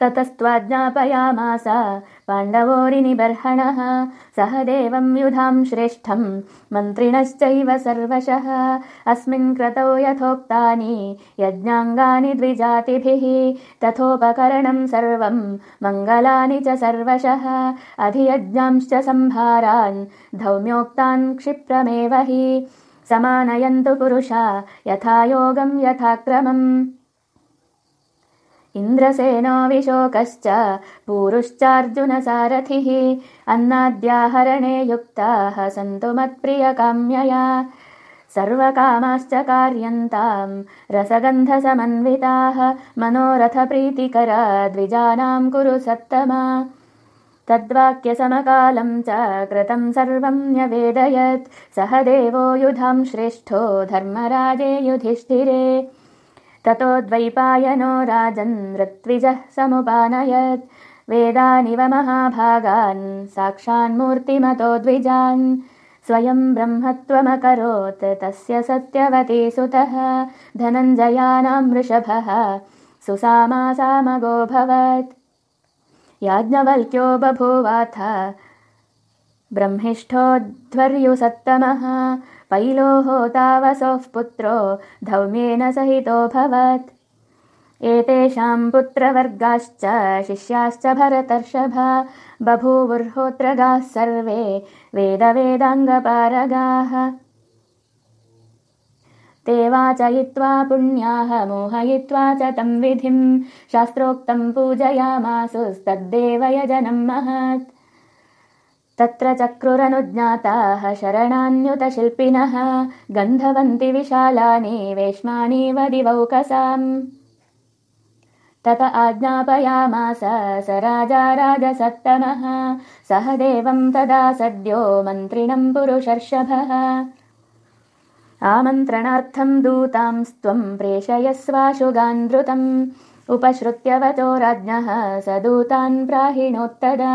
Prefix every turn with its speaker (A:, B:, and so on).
A: ततस्त्वाज्ञापयामास। पाण्डवोरिनिबर्हणः। सह देवं युधां श्रेष्ठं। मन्त्रिणश्चैव सर्वशः। अस्मिन् क्रतौ यथोक्तानि। यज्ञाङ्गानि द्विजातिभिः। तथोपकरणं सर्वं। मङ्गलानि च सर्वशः। अधियज्ञांश्च सम्भारान् धौम्योक्तान् क्षिप्रमेव हि। समानयन्तु पुरुषा। यथा योगं यथाक्रमम् इन्द्रसेनो विशोकश्च पूरुश्चार्जुनसारथिः अन्नाद्याहरणे युक्ताः सन्तु मत्प्रियकाम्यया। सर्वकामाश्च कार्यन्ताम् रसगन्धसमन्विताः मनोरथप्रीतिकरा द्विजानां कुरु सत्तमा तद्वाक्यसमकालं च कृतं सर्वं न्यवेदयत् सह देवो युधां श्रेष्ठो धर्मराजे युधिष्ठिरे ततो द्वैपायनो राजन् ऋत्विजः समुपानयत्। वेदानिव महाभागान् साक्षान्मूर्तिमतो द्विजान्। स्वयं ब्रह्मत्वमकरोत् तस्य सत्यवती सुतः धनञ्जयानां वृषभः सुसामासामगोऽभवत् याज्ञवल्क्यो बभूवाथ। ब्रह्मिष्ठोध्वर्युसत्तमः पैलोहो तावसोः पुत्रो धौम्येन सहितोऽभवत् एतेषां पुत्रवर्गाश्च शिष्याश्च भरतर्षभा बभूवुर्होत्रगाः सर्वे वेदवेदाङ्गपारगाः। ते वाचयित्वा पुण्याः मोहयित्वा च तं विधिं शास्त्रोक्तं पूजयामासुस्तद्देवयजनं महत् तत्र चक्रुरनुज्ञाताः शरणान्युतशिल्पिनः गन्धवन्ति विशालानि वदिवौकसाम्। तत आज्ञापयामास स राजा राजसत्तमः सह देवं तदा सद्यो मन्त्रिणं पुरुषर्षभः। आमन्त्रणार्थं दूतांस्त्वं प्रेषयस्वाशुगान्धृतम् उपश्रुत्य वचो राज्ञः स दूतान् प्राहिणोत्तदा